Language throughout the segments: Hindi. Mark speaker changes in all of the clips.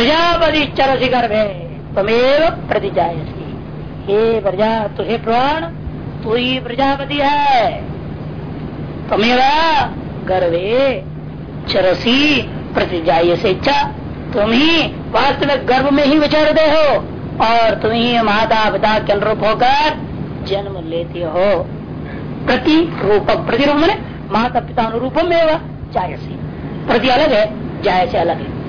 Speaker 1: प्रजापति चरसी गर्भे तमेव प्रतिजायसी हे प्रजा, तुहे प्राण तू ही प्रजापति है। तमेवा गर्भे चरसी प्रतिजाय से इच्छा तुम ही वास्तविक गर्भ में ही विचरते हो और तुम ही माता पिता के अनुरूप होकर जन्म लेते हो। प्रति रूप प्रति रूप माता पिता अनुरूपम में जायसी। प्रति अलग है जाय से अलग है।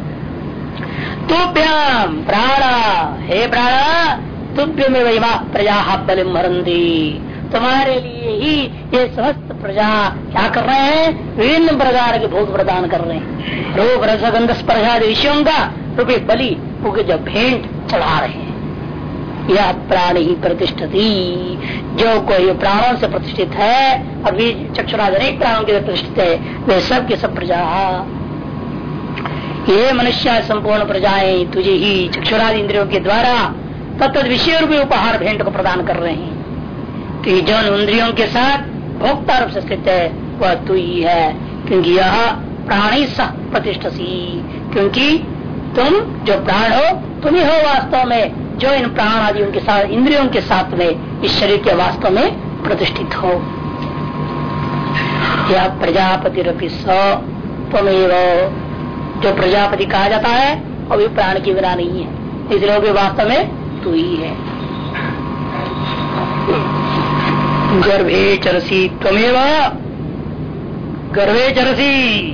Speaker 1: तुभ्याम प्राणा। हे प्राणा तुभ्य में वही माँ प्रजा बलिम मरंदी तुम्हारे लिए ही ये समस्त प्रजा क्या कर रहे हैं? विभिन्न प्रकार के भोग प्रदान कर रहे हैं। रोग रसगंध स्पर्शा विषयों का रुपये बलि जो भेंट चढ़ा रहे हैं। यह प्राण ही प्रतिष्ठती। जो कोई प्राणों से प्रतिष्ठित है अभी अनेक प्राणों के प्रतिष्ठित है, वे सब के सब प्रजा। ये मनुष्य संपूर्ण प्रजाएँ, तुझे ही चक्षुराज इंद्रियों के द्वारा तत्त विषय रूपी उपहार भेंट को प्रदान कर रहे हैं। कि जो इंद्रियों के साथ भोक्ता रूप से स्थित है, वह तू ही है, क्योंकि यह प्राणी सह प्रतिष्ठी क्योंकि तुम जो प्राण हो, तुम ही हो वास्तव में, जो इन प्राण आदि के साथ, इंद्रियों के साथ में, इस शरीर के वास्तव में प्रतिष्ठित हो। यह प्रजापति रपी समेव जो प्रजापति कहा जाता है वो भी प्राण की बिना नहीं है। इसलिए वास्तव में तू ही है। गर्भे चरसी तमेव गर्भे चरसी,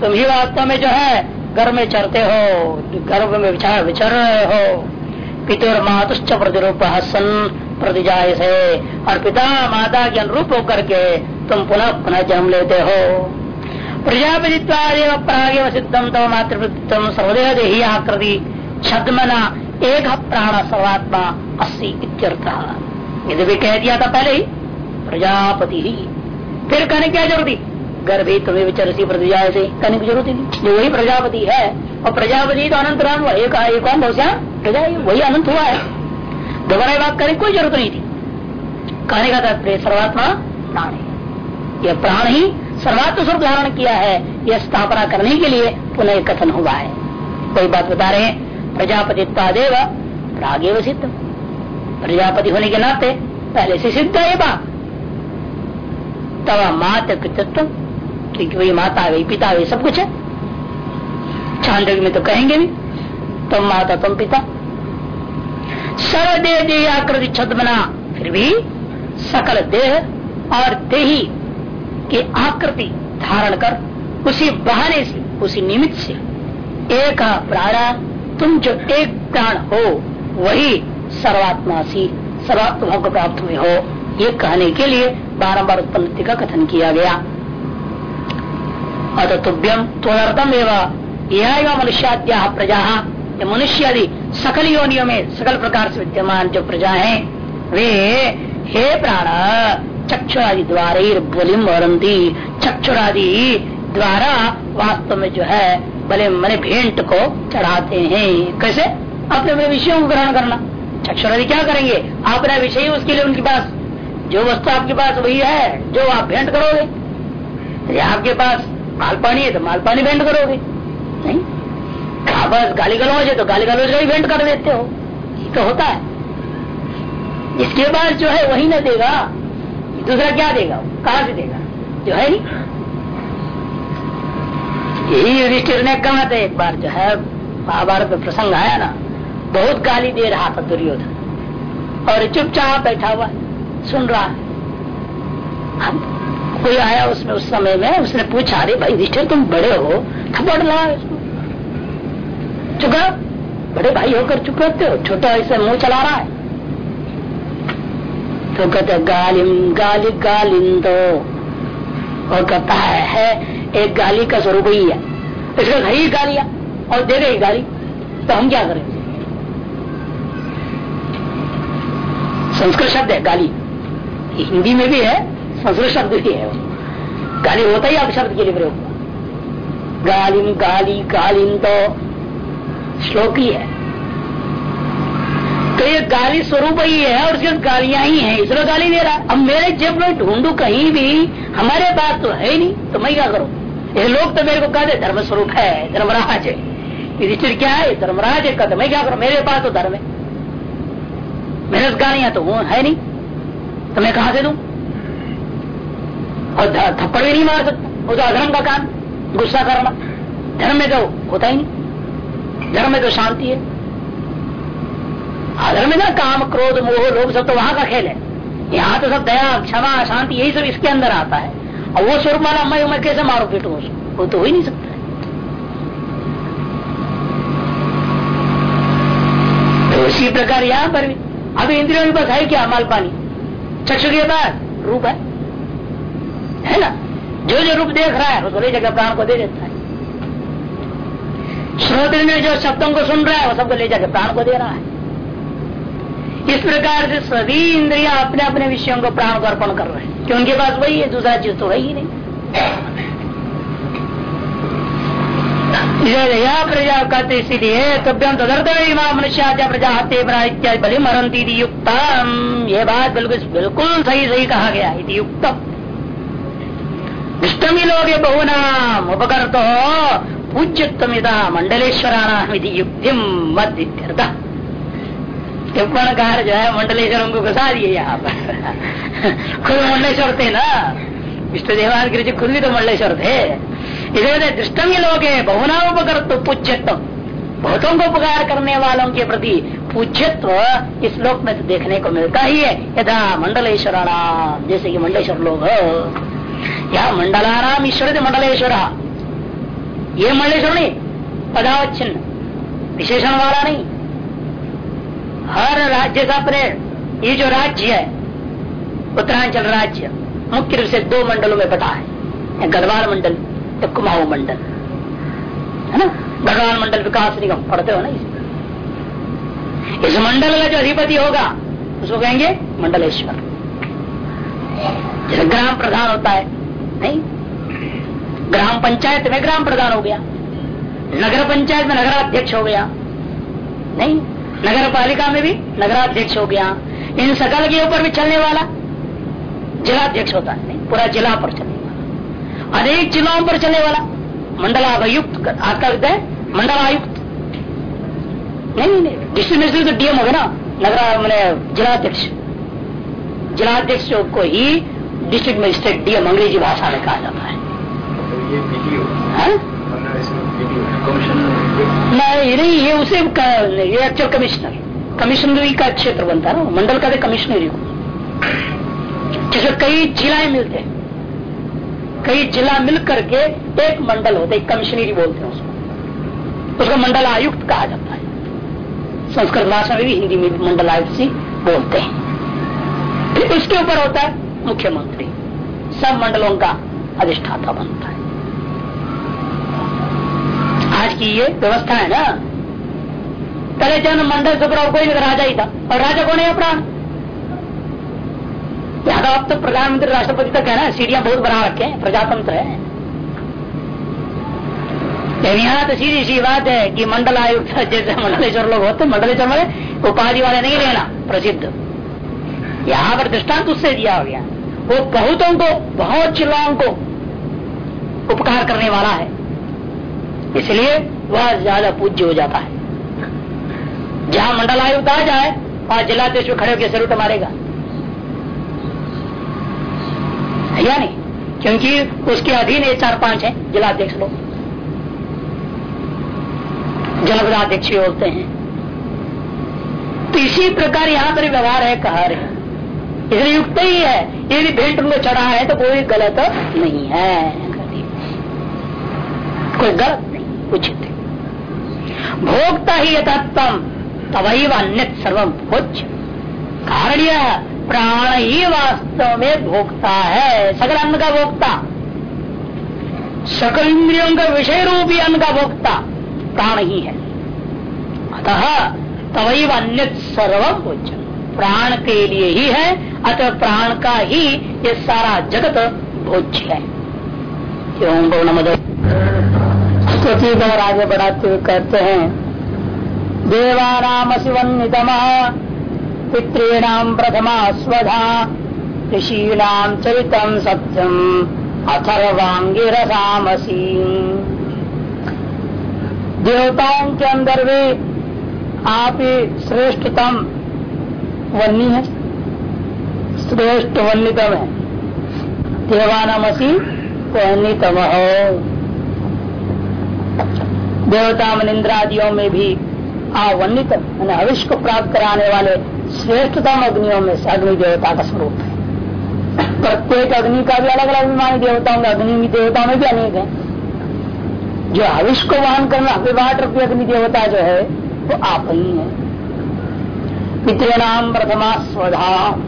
Speaker 1: तुम ही वास्तव में जो है, गर्भ में चरते हो, गर्भ में विचार विचर रहे हो। पितुर मातुश्च प्रतिरूप हसन प्रतिजाय से और पिता माता के अनुरूप होकर के तुम पुनः पुनः जन्म लेते हो। प्रजापतित्वादेव प्रागेव सिद्धम, तव मातृवृत्तम सर्वदेह देही आकृति छदमना एक प्राण सर्वात्मा अस्सी इत्यर्थ। यदि भी कह दिया था पहले ही, प्रजापति। ही फिर कहने क्या ज़रूरत गर्भी तुम्हें विचरसी प्रतिजाय से कहने की ज़रूरत नहीं। जो वही प्रजापति है। और प्रजापति तो अनंत राम एक कौन प्रजा वही अनंत हुआ है। दोबारा बात करने कोई ज़रूरत नहीं थी। कहने का तात्पर्य, सर्वात्मा प्राण है। यह प्राण ही सर्वात्म स्वरूप धारण किया है, यह स्थापना करने के लिए पुनः कथन हुआ है। कोई बात बता रहे हैं प्रजापति देव प्रागेव सिद्ध। प्रजापति होने के नाते पहले से सिद्ध है बात। तब मात कृतत्व, क्योंकि वही माता, वही पिता, वही सब कुछ है। छांदक में तो कहेंगे भी, तुम माता, तुम पिता। सर्व देह आकृति छत बना फिर भी सकल देह और देही के आकृति धारण कर उसी बहाने से, उसी निमित्त से एक प्राण, तुम जो एक प्राण हो, वही सर्वात्मा सी, सर्वात्मा को प्राप्त हुए हो। ये कहने के लिए बारम्बार उत्पत्ति का कथन किया गया। अतः तुभ्यम त्वर्थम एवं यह मनुष्याद्या प्रजा। मनुष्य आदि सकल योनियों में सकल प्रकार से विद्यमान जो प्रजा है, वे हे प्राण चक्षुरादि द्वारा बलिम वरंती चक्षुरादि द्वारा वास्तव में जो है बले मने भेंट को चढ़ाते हैं। कैसे? अपने अपने विषयों को ग्रहण करना। चक्षुरादि क्या करेंगे? अपना विषय उसके लिए उनके पास। जो वस्तु आपके पास वही है, जो आप भेंट करोगे। आपके पास मालपानी है तो मालपानी भेंट करोगे। नहीं? बस गाली गलौज है तो गाली गलौज का ही भेंट कर देते हो। ये तो होता है। इसके बाद जो है, वही न देगा। दूसरा क्या देगा? कहा से देगा। जो है नहीं? यही युधिष्ठिर ने कहा था एक बार, जो है, महाभारत में प्रसंग आया ना, बहुत गाली दे रहा था दुर्योधन। और चुपचाप बैठा हुआ, सुन रहा है। अब कोई आया उसमें उस समय में, उसने पूछा, अरे भाई युधिष्ठिर, तुम बड़े हो, थप्पड़ लगा इसको। चुका बड़े भाई होकर चुप रहते हो। छोटा ऐसे मुँह चला रहा है। तो कहते गालिम गाली गालिम तो और कहता है, है एक गाली का स्वरूप ही है। इसका घर ही गालिया और दे रहे गाली तो हम क्या करें? संस्कृत शब्द है गाली। हिंदी में भी है संस्कृत शब्द भी है। गाली होता ही आप शब्द के लिए प्रयोग। गालिम गाली गालिम तो श्लोक ही है। तो ये गाली स्वरूप ही है और उसके गालियाँ ही है, इसलिए गाली दे रहा। अब मेरे जब मैं ढूंढू कहीं भी, हमारे पास तो है ही नहीं तो मैं क्या करूँ? ये लोग तो मेरे को कहते धर्म स्वरूप है, धर्मराज है। क्या है? धर्मराज है कदम मैं क्या करूँ? मेरे पास तो धर्म है। मेरे गालियाँ तो वो है नहीं। तो मैं कहा से दू? और थप्पड़ भी नहीं मार सकता। वो तो अधर्म का काम, गुस्सा करना। धर्म में तो होता ही नहीं। धर्म में तो शांति है। अधर्म में ना काम, क्रोध, मोह लोग सब तो वहाँ का खेल है। यहाँ तो सब दया, क्षमा, शांति, यही सब इसके अंदर आता है। और वो स्वरूप माना मैं मैं कैसे मारू पीटू उसको? वो तो हो ही नहीं सकता। है तो उसी प्रकार यहाँ पर भी, अब इंद्रियों के पास है क्या माल पानी? चक्षु के पास रूप है। है ना? जो जो रूप देख रहा है उसको ले जाकर प्राण को दे देता है। श्रोत में जो शब्दों को सुन रहा है, वो सबको ले जाकर प्राण को दे रहा है। इस प्रकार से सभी इंद्रिया अपने अपने विषयों को प्राण को अर्पण कर रहे हैं, कि उनके पास वही है, दूसरा चीज़ तो है ही नहीं। यह प्रजा कहते इसीलिए तभ्यम तदर्थ मनुष्य प्रजा बना इत्यादि बलि मरंती युक्त ये बात बिल्कुल बिल्कुल सही सही कहा गया युक्त इष्टमी लोग बहुनाम उपकर तो पूज्यत्मिता मंडलेश्वराणाम युक्ति मध्य टिप्पणकार जो है मंडलेश्वर उनको घुसा दिए यहाँ पर। खुद मंडलेश्वर थे ना? विष्णु देवान गिरी जी खुद भी तो मंडलेश्वर थे। इसे दृष्टम ही लोग है, बहुना उपकर तो पूज्यत्व। बहुतों को उपकार करने वालों के प्रति पूज्यत्व इस लोक में तो देखने को मिलता ही है। यथा मंडलेश्वर जैसे कि मंडलेश्वर लोग या मंडलाराम ईश्वर थे मंडलेश्वर। ये मंडलेश्वर नहीं, पदावच्छिन्न। विशेषण वाला नहीं। हर राज्य का अपने, ये जो राज्य है, उत्तरांचल राज्य, मुख्य रूप से दो मंडलों में बटा है। गढ़वाल मंडल या कुमाऊ मंडल। है ना? गढ़वाल मंडल विकास निगम, पढ़ते हो ना इस इस मंडल का जो अधिपति होगा, उसको कहेंगे मंडलेश्वर। जैसे ग्राम प्रधान होता है, नहीं? ग्राम पंचायत में ग्राम प्रधान हो गया। नगर पंचायत में नगराध्यक्ष हो गया। नहीं? नगर पालिका में भी नगराध्यक्ष हो गया। इन सकल के ऊपर भी चलने वाला जिलाध्यक्ष होता है नहीं पूरा जिला पर चलने वाला। अनेक जिलाओं पर चलने वाला मंडलायुक्त आपका है? मंडलायुक्त। नहीं नहीं डिस्ट्रिक्ट मजिस्ट्रेट तो डीएम हो गया ना नगर मैंने जिलाध्यक्ष। जिलाध्यक्ष को ही डिस्ट्रिक्ट मजिस्ट्रेट डीएम अंग्रेज़ी भाषा में कहा जाता है। नहीं नहीं ये उसे ये एक्चुअल कमिश्नर कमिश्नरी का क्षेत्र बनता है ना, मंडल का कमिश्नरी को। जिसमें कई जिलाएँ मिलते हैं। कई जिला मिल करके एक मंडल होता है कमिश्नरी बोलते हैं उसको। उसको मंडल आयुक्त कहा जाता है। संस्कृत भाषा में भी हिंदी में मंडल आयुक्त से बोलते हैं। फिर उसके ऊपर होता है मुख्यमंत्री। सब मंडलों का अधिष्ठाता बनता है। की ये व्यवस्था है ना? पहले जन मंडल से प्रभाव कोई राजा ही था। और राजा कौन है प्राण यहाँ तो अब तो प्रधानमंत्री, राष्ट्रपति तक है ना, सीढ़ियाँ बहुत बना रखे हैं, प्रजातंत्र है। यहाँ तो सीधी सी बात है कि मंडल आयुक्त, जैसे मंडलेश्वर लोग होते मंडलेश्वर में उपाधि वाले नहीं लेना, प्रसिद्ध। यहाँ पर दृष्टांत उससे दिया हो गया। वो बहुतों को, बहुत जिलाओं को उपकार करने वाला है। इसलिए वह ज़्यादा पूज्य हो जाता है। जहाँ मंडल आयुक्त आ जाए, वहाँ जिलाध्यक्ष खड़े होकर सरूट मारेगा। या नहीं? क्योंकि उसके अधीन ये चार पाँच है जिलाध्यक्ष लोग। जनपदाध्यक्ष होते हैं। तो इसी प्रकार यहाँ पर व्यवहार है, कहा रहे इसलिए युक्त ही है। यदि भेंट उनको चढ़ा है तो कोई गलत नहीं है। कोई गलत उचित भोक्ता ही यथात्म तवैव अन्य सर्वम भोज्य कारण यह प्राण ही वास्तव में भोक्ता है, सकल अन्न का भोक्ता। सकल इंद्रियों का विषय रूपी अन्न का भोक्ता, प्राण ही है। अतः तवैव अन्य सर्वम भोज्य प्राण के लिए ही है, अतः प्राण का ही ये सारा जगत भोज्य है। क्यों गौणमद स्तुति और आगे बढ़ाते हुए कहते हैं देवानाम शिवन्नितम पितॄणाम प्रथमा स्वधा ऋषीणाम चरितम सत्यम अथर्वांगिरसामसी देवताओं के अंदर भी आप ही श्रेष्ठतम वन्नी है, श्रेष्ठ वन्यतम है। देवानामसी वन्यतम हो। देवता मनिंद्रादियों में भी आवन्नित मैंने हविष्य को प्राप्त कराने वाले श्रेष्ठतम अग्नियों में से अग्नि देवता का स्वरूप है। प्रत्येक अग्नि का भी अलग अलग अभिमानी देवताओं में अग्नि देवताओं में भी अनेक है। जो हविष्य को वहन करना, अभिवाट रूपी अग्नि देवता जो है, वो आप ही है। पितृणाम प्रथमा स्वधा।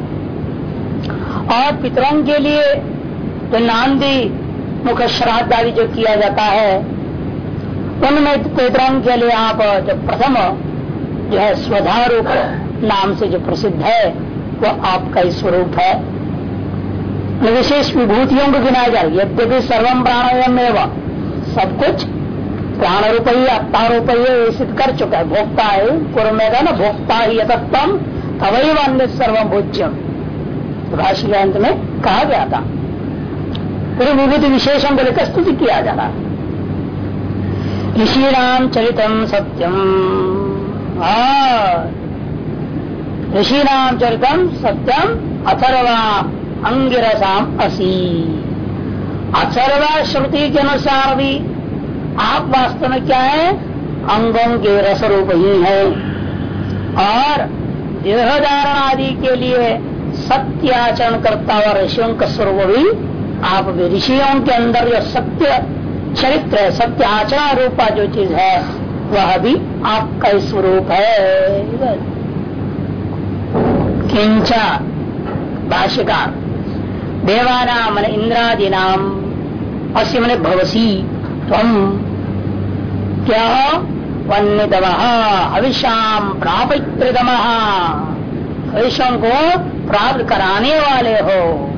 Speaker 1: और पितरों के लिए जो नांदी मुख श्राद्ध आदि जो किया जाता है उनमें पितरों के लिए आप जो प्रथम जो है स्वधारूप नाम से जो प्रसिद्ध है, वो आपका ही स्वरूप है। विशेष विभूतियों को गिनाया जाए, यद्यपि सर्वम प्राणायाम एवं सब कुछ प्राण रूप ही आत्मा रूप ही सिद्ध कर चुका है। भोक्ता है पूर्व में ना, भोक्ता ही यथम तवई अन्य सर्वम भोज्यम। भाषी अंत में कहा गया था। फिर विभूति विशेषण को लेकर स्तुति किया जा रहा ऋषिणाम चरितम सत्यम। ऋषिणाम चरितम सत्यम, अथर्वा अंगिरसाम असी। अथर्वा श्रुति के अनुसार भी आप वास्तव में क्या है अंगों के रस रूप ही है। और देहधारण आदि के लिए सत्य आचरण करता हुआ ऋषियों का स्वरूप भी आप ऋषियों के अंदर जो सत्य चरित्र है सत्य, आचरण रूपा जो चीज़ है, वह भी आपका स्वरूप है। किंचा, भाष्यकार, देवानाम इंद्रादि नाम अस्य मन भवसी तम क्या? वन्यतम हविषाम प्रापितम हविषों को प्राप्त कराने वाले हो।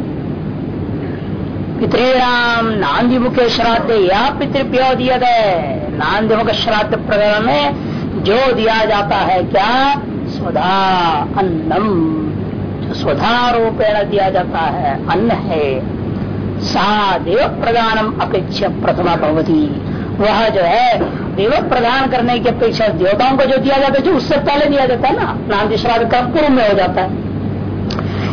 Speaker 1: पितृणाम नांदी मुख्य श्राद्ध, या पितृप्यो दिया गए नांदी मुख श्राद्ध प्रकरण में जो दिया जाता है, क्या? स्वधा अन्नम। स्वधा रूपेण दिया जाता है, अन्न है। सा देव प्रदानम अपेक्षा प्रथमा भगवती वह जो है देव प्रदान करने की अपेक्षा देवताओं को जो दिया जाता है, जो उससे पहले दिया जाता है ना नाम श्राद्ध का पूर्व में हो जाता है।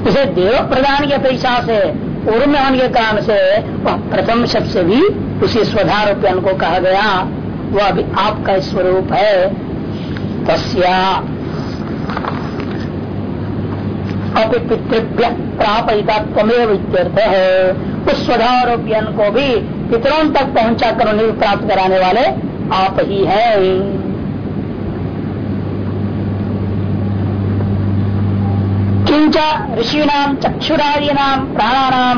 Speaker 1: इसे देव प्रदान की अपेक्षा से होने के कारण से, वह प्रथम शब्द से भी उसी स्वधारोप्यन को कहा गया। वह अभी आपका स्वरूप है। तस्या। पितृभ्य प्रापिता तमेव इत्यर्थ है। उस स्वधारोप्यन को भी पितरों तक पहुँचा कर उन्हें प्राप्त कराने वाले आप ही हैं। किंचा ऋषिनाम चक्षुरादीनाम प्राणानाम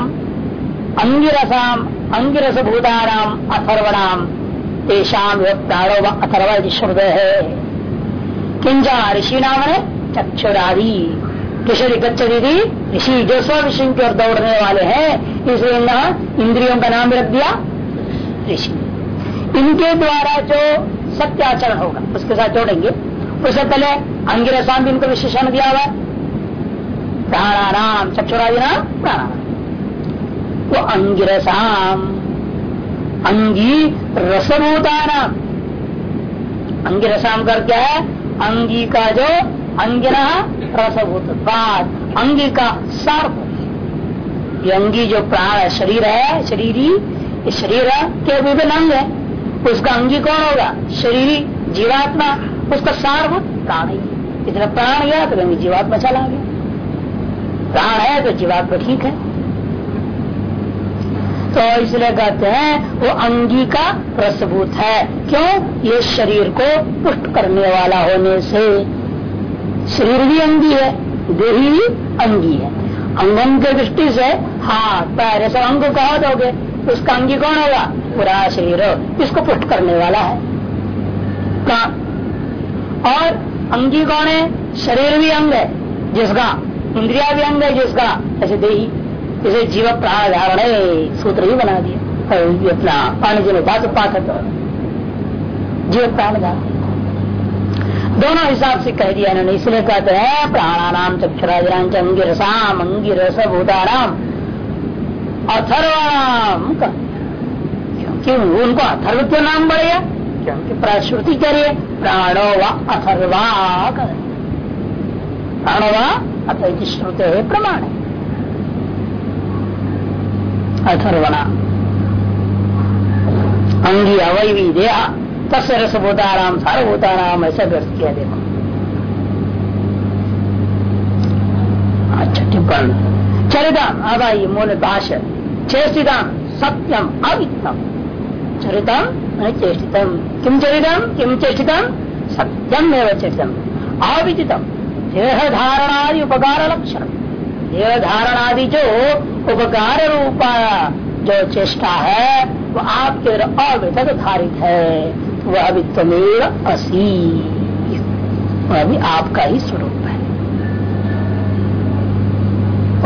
Speaker 1: अंगिरसाम अंगिरस भूतानाम अथर्वणाम तेषाम प्राणो अथर्व शब्द है किंचा ऋषि नाम है चक्षुरादि। किशोरी गच्छती थी ऋषि जो स्व विषय की ओर दौड़ने वाले हैं। इसलिए इंद्रियों का नाम रख दिया ऋषि। इनके द्वारा जो सत्याचरण होगा, उसके साथ जोड़ेंगे। उससे पहले अंगिरसाम भी इनको विशेषण दिया हुआ प्राणाराम चक्षुरादि नाम प्राणाराम वो अंगिरसाम, अंगी रसभूता नाम अंगिरसाम कर क्या है? अंगी का जो अंगिना रसभूत बात अंगी का सार ये अंगी जो प्राण है, शरीर है, शरीरी, ये शरीर के विभिन्न अंग है। उसका अंगी कौन होगा? शरीरी, जीवात्मा। उसका सार प्राण। ही इतना प्राण गया तो अंगी जीवात्मा चला गया। प्राण है? तो जीवात्मा ठीक है। तो इसलिए कहते हैं, वो अंगी का रसभूत है। क्यों? ये शरीर को पुष्ट करने वाला होने से। शरीर भी अंगी है, देही भी अंगी है। अंगों के दृष्टि से हाथ पैर ऐसा अंग कहा दोगे? तो उसका अंगी कौन होगा? पूरा शरीर। इसको पुष्ट करने वाला है। का और अंगी कौन है? शरीर भी अंग है। जिसका? इंद्रिया भी अंग है जिसका ऐसे देही जैसे जीव प्राधारण सूत्र ही बना दिया। अपना पानी जी में धातु पाठक जीव प्राण दोनों हिसाब से कह दिया इन्होंने, इसलिए कहते हैं, प्राणानाम चक्षुराजराम अंगिरसाम अंगिरस भूताराम अथर्वाम क्योंकि उनको अथर्व क्यों नाम बढ़ेगा क्योंकि प्रश्रुति करिए प्राणो व अथर्वा प्राणो व अथ श्रुते है प्रमाण। है अथर्वणा। अंगी अवयवी देहा तस् रसभूताराम सारभूताराम ऐसा व्यर्थ किया देखो अच्छा टिप्पण। चरितम आइए मूल भाष्य। चेष्टितम, सत्यम अवितम चरितम चेष्टितम। किम चरितम? किम चेष्टितम? सत्यम एवं चेष्टितम अविदितम। देह धारणादि उपकार लक्षण। देह धारणादि जो उपकार रूपा, जो चेष्टा है, वो आपके अविधक धारित है। वह अभी तमेर असी। वह भी आपका ही स्वरूप है।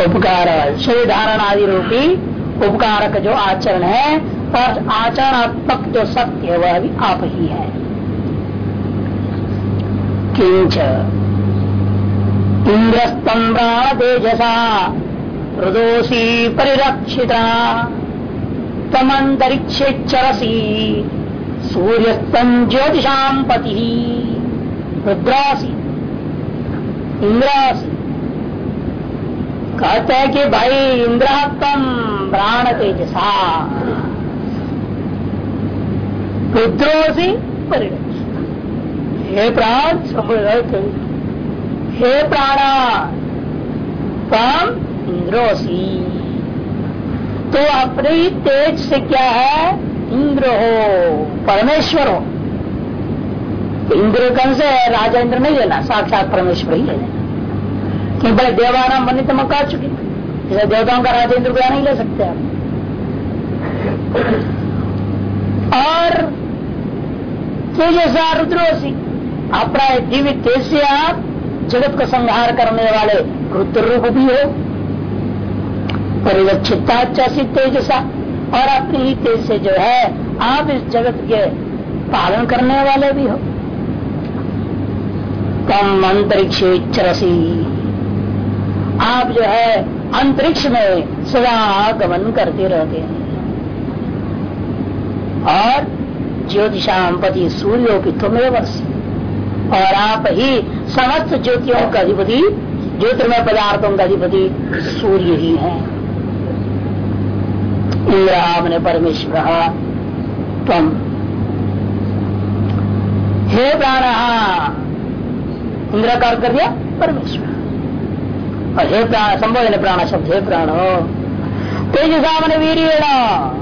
Speaker 1: उपकार शरीर धारण आदि रूपी उपकारक जो आचरण है, और आचरणात्मक जो सत्य वह भी आप ही है। किंच इंद्रस्तम तेजसा हृदोसी परिरक्षिता। तमंतरिक्षे चरसी, सूर्यस्तम ज्योतिषाम पति। रुद्रासी इंद्रासी कहते हैं कि भाई इंद्रात्म प्राण तेजसा रुद्रोसी परिरक्षिता हे प्राण हे प्राणा, कम इंद्रोसी। तो अपने तेज से क्या है? इंद्र हो, परमेश्वर हो। तो इंद्र कौन से राजा इंद्र नहीं लेना साक्षात परमेश्वर ही लेना कि बड़े देवानाम बने तो मका चुके जैसे देवताओं का राजा इंद्र को नहीं ले सकते आप। और तेजसा रुद्रोसी, अपना दिव्य तेज से आप जगत को संहार करने वाले रुद्र रूप भी हो परिलक्षिता तेजसा, और अपनी ही तेज से जो है, आप इस जगत के पालन करने वाले भी हो। कम अंतरिक्ष चरसी। आप जो है, अंतरिक्ष में सदा गमन करते रहते हैं। और ज्योतिषाम पति सूर्यो की तुम्हें वर्ष और आप ही समस्त ज्योतियों का अधिपति, ज्योतिर्मय पदार्थों का अधिपति सूर्य ही है। इंद्र ने परमेश्वर तम हे प्राण इंद्र कार कर दिया परमेश्वर। और हे प्राण, संबोधन प्राण शब्द, हे प्राण तेज सामने वीर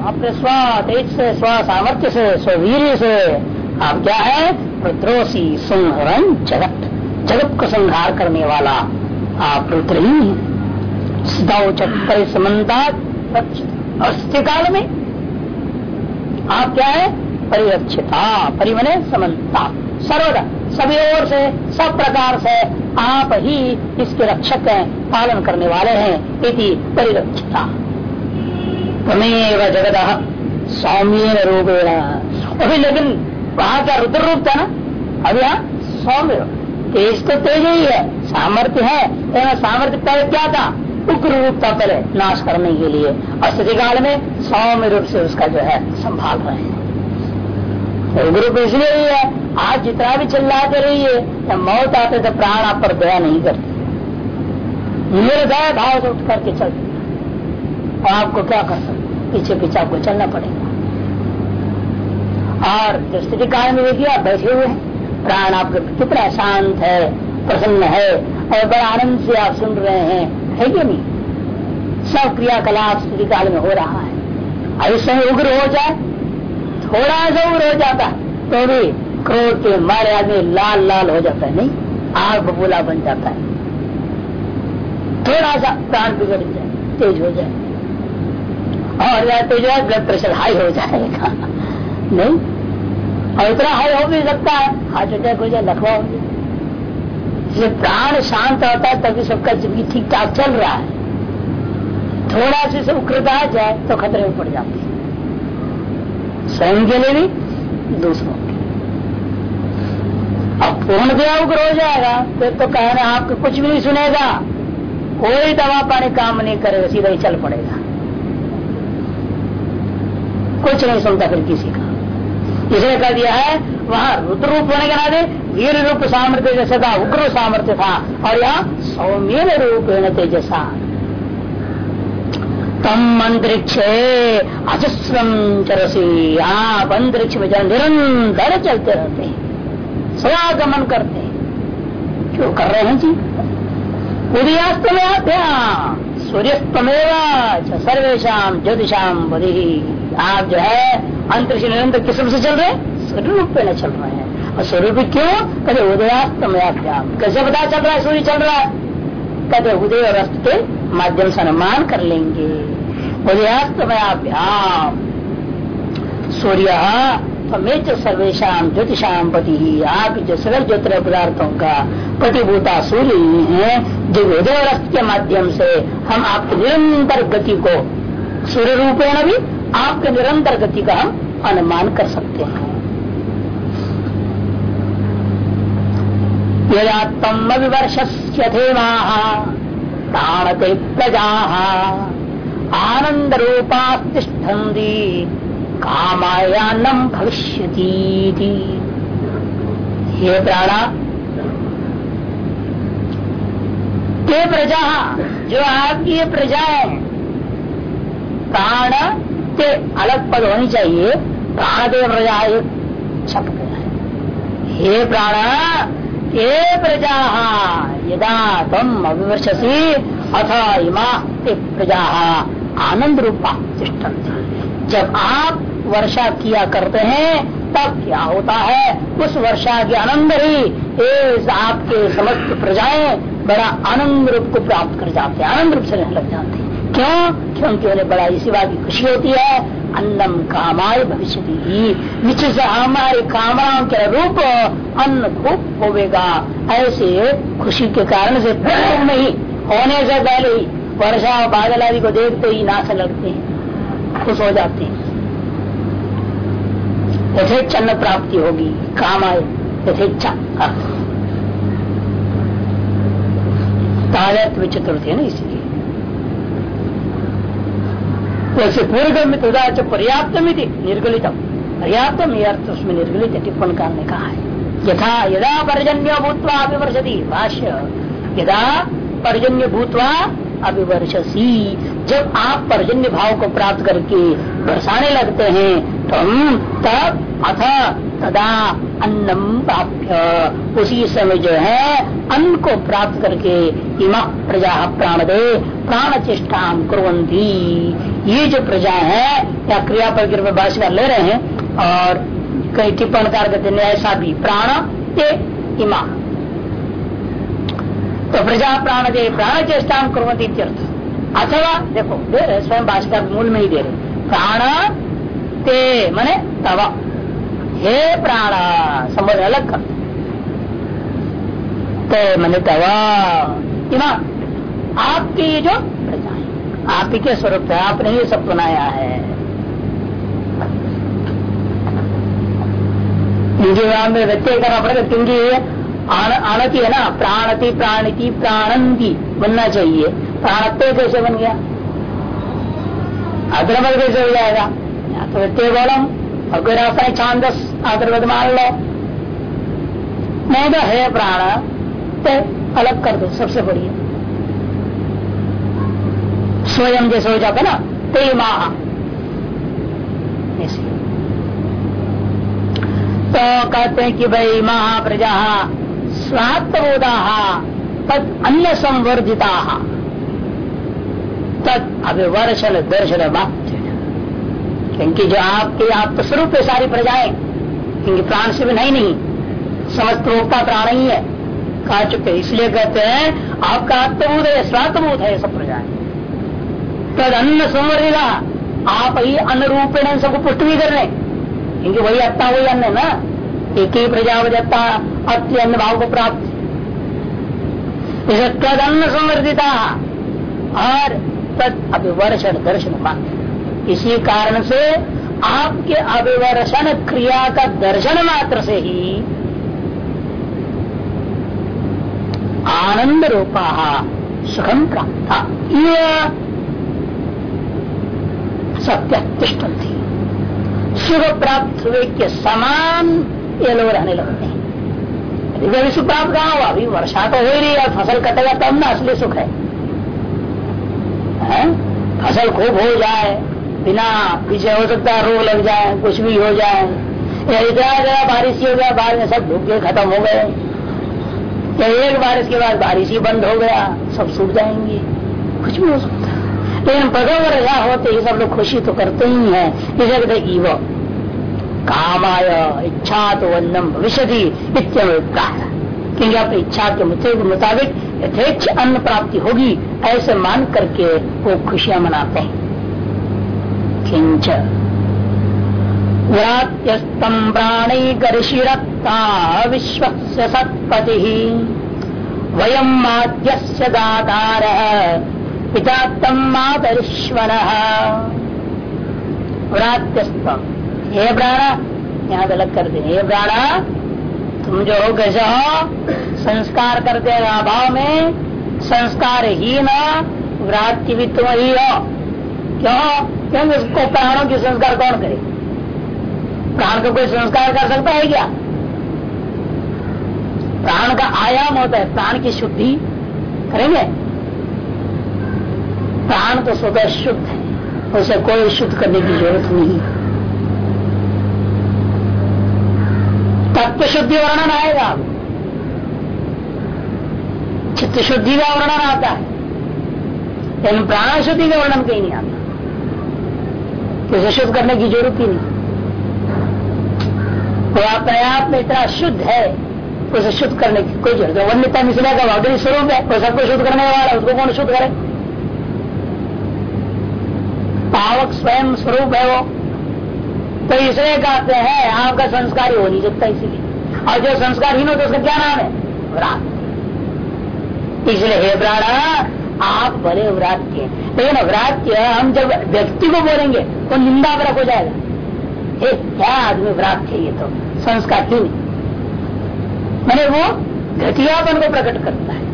Speaker 1: अपने स्व, तेज से, स्व सामर्थ्य से स्ववीर से आप क्या है? रुद्रोसी संहरण जगत। जगत को संहार करने वाला आप रुद्र ही है। सदा समन्ता और काल में। आप क्या है? परिरक्षिता, परिमने समन्ता सर्वदा सभी ओर से, सब प्रकार से आप ही इसके रक्षक हैं, पालन करने वाले हैं इति परिरक्षिता। तमेव जगत सौम्य रूपेण। अभी लेकिन वहाँ का रुद्र रूप था ना? अभी यहाँ सौम्य। तेज तो तेज ही है, सामर्थ्य है। सामर्थ्य पहले क्या था? उग्र रूप का पहले, नाश करने के लिए। और स्थिति काल में सौम्य रूप से उसका जो है, संभाल रहे हैं। तो उग्र रूप इसलिए ही है, आज जितना भी चिल्लाते रहिए जब मौत आते तो प्राण आप पर दया नहीं करते। निर्दय भाव से उठ करके चलते और आपको क्या कर सकते? पीछे पीछे आपको चलना पड़ेगा। और जो स्थिति काल में देखिए आप बैठे हुए हैं। प्राण आपके कितना शांत है, प्रसन्न है, और बड़ा आनंद से आप सुन रहे हैं। है कि नहीं? सब क्रियाकलाप स्थिति काल में हो रहा है। अभी समय उग्र हो जाए, थोड़ा सा उग्र हो जाता तो भी क्रोध के मारे आदमी लाल लाल हो जाता है, नहीं? आग बबूला बन जाता है। थोड़ा सा प्राण बिगड़ जाए, तेज हो जाए। और या तेज ब्लड प्रेशर हाई हो जाएगा। नहीं? और इतना हाई हो भी सकता है। हार्ट अटैक हो जाए लखवा हो? जाए जब प्राण शांत होता है, तभी सबका ज़िंदगी ठीक ठाक चल रहा है। थोड़ा सी से उग्रता आ जाए तो खतरे में पड़ जाते हैं। स्वयं के लिए भी, दूसरों अब पूर्ण दिया उग्र हो जाएगा फिर तो कहना, आपको कुछ भी नहीं सुनेगा। कोई दवा पानी काम नहीं करेगा, सीधा ही चल पड़ेगा। कुछ नहीं सुनता फिर किसी का। इसलिए कह दिया है, वहाँ रुद्र रूप होने के नाते वीर रूप सामर्थ्य जैसे था, उग्र सामर्थ्य था, और यहाँ सौम्य रूप तेजसा तम अंतरिक्ष अजस्रम चरसी, आप अंतरिक्ष में जल निरंतर चलते रहते हैं, सदागमन करते हैं। क्यों कर रहे हैं जी? उदयास्त में आते सूर्यस्तमेव सर्वेशम ज्योतिषाम बधि आप जो है अंतरिक्ष निरंतर किस रूप से चल रहे सूर्य रूप में चल रहे हैं। और सूर्य रूप क्यों? कहते उदयास्तमयाभ्याम कैसे पता चल रहा है सूर्य चल रहा है? कहते उदय और अस्त के माध्यम से अनुमान कर लेंगे। उदयास्तमयाभ्याम सूर्य समेत सर्वेशम ज्योतिषाम पति। ही आप जो सगल ज्योतिर पदार्थों का प्रतिभूता सूर्य ही है, जो उदय और अस्त के माध्यम से हम आपकी निरंतर गति को सूर्य रूपेण भी आपके निरंतर गति का हम अनुमान कर सकते हैं। यदा तम विवर्षस्यथे प्राणते प्रजा आनंद रूपा तिष्ठन्ति कामायानम भविष्य हे प्राणा के प्रजा, जो आपकी प्रजाएँ, प्राण से अलग पद होनी चाहिए। प्राणदेव प्रजा छप गया हे। प्राण, हे प्रजा, यदा तुम अविवर्षसी अथ इमा प्रजा, आनंद रूपा जब आप वर्षा किया करते हैं, तब क्या होता है? उस वर्षा के आनंद ही इस आपके समस्त प्रजाएँ बड़ा आनंद रूप को प्राप्त कर जाते हैं, आनंद रूप से रहने लग जाते हैं। क्यों? क्योंकि उन्हें बड़ा इसी बात की खुशी होती है। अन्नम कामाय भविष्य निश्चित से हमारी कामनाओं के रूप अन्न खूब होगा ऐसे खुशी के कारण से पूर्व में ही होने से पहले ही वर्षा बादल आदि को देखते ही नाच लगते हैं, खुश हो जाते हैं। यथेच्छन्न प्राप्ति होगी काम आए यथेच्छा ताजत्व चतुर्थी है ना इसलिए वैसे पूर्व में उदाच पर्याप्त निर्गलितम। पर्याप्तम ये अर्थ उसमें निर्गलित टिप्पण करने कहा है। यथा, यदा पर्जन्य भूतवा अभिवर्षति, भाष्य, यदा पर्जन्य भूतवा अभिवर्षसी, जब आप पर्जन्य भाव को प्राप्त करके बरसाने लगते हैं तो तब अथ तदा अन्नम प्राप्य। उसी समय जो है, अन्न को प्राप्त करके इमा प्रजा प्राण दे प्राण चेष्टा कुरंती ये जो प्रजा है, या क्रिया पर भाषा ले रहे हैं, और कई टिप्पण कार कहते हैं ऐसा भी प्राण ते इमा। तो प्रजा प्राण दे प्राण चेष्टा कुरंती अथवा, देखो, दे रहे स्वयं भाषा मूल में ही दे रहे प्राण ते, मने तवा। हे प्राण संबोधन अलग कर ते मने तवा इमा आपके जो प्रजा आप ही के स्वरूप है, आपने ये सब बनाया है. नाम में करना पड़ेगा क्योंकि आनती है ना, प्राणति, प्राणिति, प्राणंती बनना चाहिए। प्राणत्व कैसे बन गया? अद्रमल कैसे हो जाएगा? या तो व्यत्यय बोलम और कोई रास्ता है छांदस आदरवद मान लो तो है प्राण तो अलग कर दो, सबसे बढ़िया। स्वयं जैसे हो जाता ना, ते माह। तो कहते हैं कि भाई, महाप्रजा, स्वात्मबोधा तद अन्य संवर्धिता तद अभिवर्षण दर्शन बात क्योंकि जो आपके आत्मस्वरूप है, सारी प्रजाएँ, क्योंकि प्राण से भी नहीं नहीं। समस्त रूपता प्राण ही है कहा चुके इसलिए कहते हैं, आपका आत्मबूध है, स्वात्मबूध है सब प्रजाएँ। तद अन्न संवर्गा आप ही अन्न रूपेण सबको पुष्ट भी कर रहे क्योंकि वही अत्ता, वही अन्न है ना। एक ही प्रजावता अत्य अन्न भाव को प्राप्त। तद अन्न संवर्धिता और तद अभिवर्षण दर्शन मात्र इसी कारण से आपके अभिवर्षण क्रिया का दर्शन मात्र से ही आनंद रूपा सुखम प्राप्त सत्य थी। सुख प्राप्त हुए के समान ये लोग रहने लगते हैं। अभी सुख प्राप्त कहा हुआ अभी वर्षा तो हो ही रही है फ़सल कटेगा तब ना असली सुख है, है? फ़सल खूब हो जाए बिना पीछे हो सकता है, रोग लग जाए, कुछ भी हो जाए। या इतना जरा बारिश ही गया बाहर में सब डूब के खत्म हो गए। या एक बारिश के बाद बारिश ही बंद हो गया, सब सूख जाएँगे। कुछ भी हो सकता है। लेकिन प्रथम वर्षा होते ही सब लोग खुशी तो करते ही है। इसे कहते ईव। कामाय इच्छा तो वंदम भविष्य इत्यभिप्राय क्योंकि अपनी इच्छा के मुताबिक यथेच्छ अन्न प्राप्ति होगी, ऐसे मान करके वो खुशियाँ मनाते हैं। किंच व्रात्यस्तम विश्व सत्पति। वयम माद्यस्य दातार पिता तम मातरिश्वन। व्रात्यस्तम हे प्राण, यहाँ गलत कर दे। हे प्राण, तुम जो हो कैसे हो? संस्कार करते अभाव में संस्कार ही न व्रात्य भी तुम ही हो। क्यों? क्योंकि उसको प्राणों की संस्कार कौन करे? प्राण का को कोई संस्कार कर सकता है क्या? प्राण का आयाम होता है, प्राण की शुद्धि करेंगे? प्राण तो स्वतः शुद्ध है, उसे कोई शुद्ध करने की ज़रूरत नहीं तत्व शुद्धि वर्णन आएगा। चित्त शुद्धि का वर्णन आता है, लेकिन प्राण शुद्धि का वर्णन कहीं नहीं आता। उसे शुद्ध करने की ज़रूरत ही नहीं। वो अपने आप में इतना शुद्ध है, उसे शुद्ध करने की कोई ज़रूरत है वन्यता मिश्रा का वादरी स्वरूप है, वो सबको शुद्ध करने वाला उसको कौन शुद्ध करे? पावक स्वयं स्वरूप है वो। तो इसलिए कहते हैं, आपका संस्कार ही हो नहीं सकता इसीलिए। और जो संस्कारहीन हो तो उसका क्या नाम है? इसलिए हे प्राण आप भले व्रात्य लेकिन व्रात्य हम जब व्यक्ति को बोलेंगे तो निंदा पर हो जाएगा। हे क्या आदमी व्रात्य ये तो? संस्कार ही नहीं? मैंने वो घटियापन को प्रकट करता है।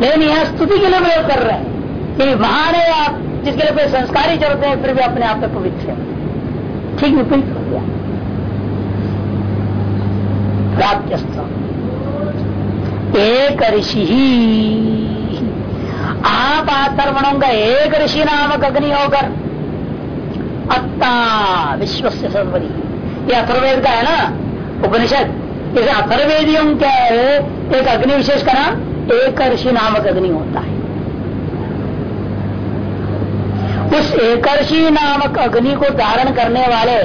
Speaker 1: लेकिन यह स्तुति के लिए प्रयोग कर रहे हैं। कि महान है आप, जिसके लिए कोई संस्कार ही चलते हैं फिर भी अपने आप में पवित्र है। ठीक विपरीत हो गया। प्राप्त एक ऋषि ही आप आतर्वणों का एक ऋषि नामक अग्नि होकर अत्ता विश्व से सर्वरी। ये अथर्वेद का है ना? उपनिषद। इसे अथर्वेदियों क्या है एक अग्नि विशेष का नाम एक ऋषि नामक अग्नि होता है। उस एकर्षि नामक अग्नि को धारण करने वाले